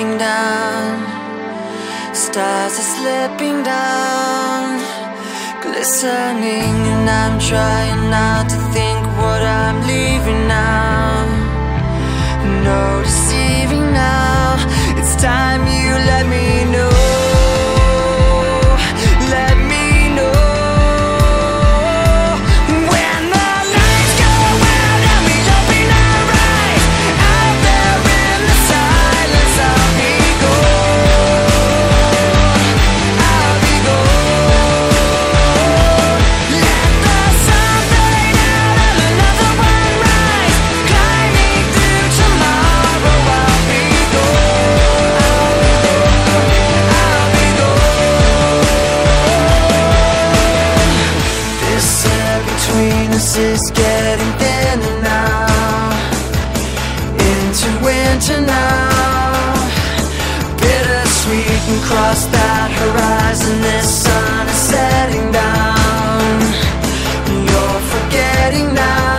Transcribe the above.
slipping down. Stars are slipping down, glistening, and I'm trying not to think what I'm leaving now. Notice. can cross that horizon. This sun is setting down. You're forgetting now.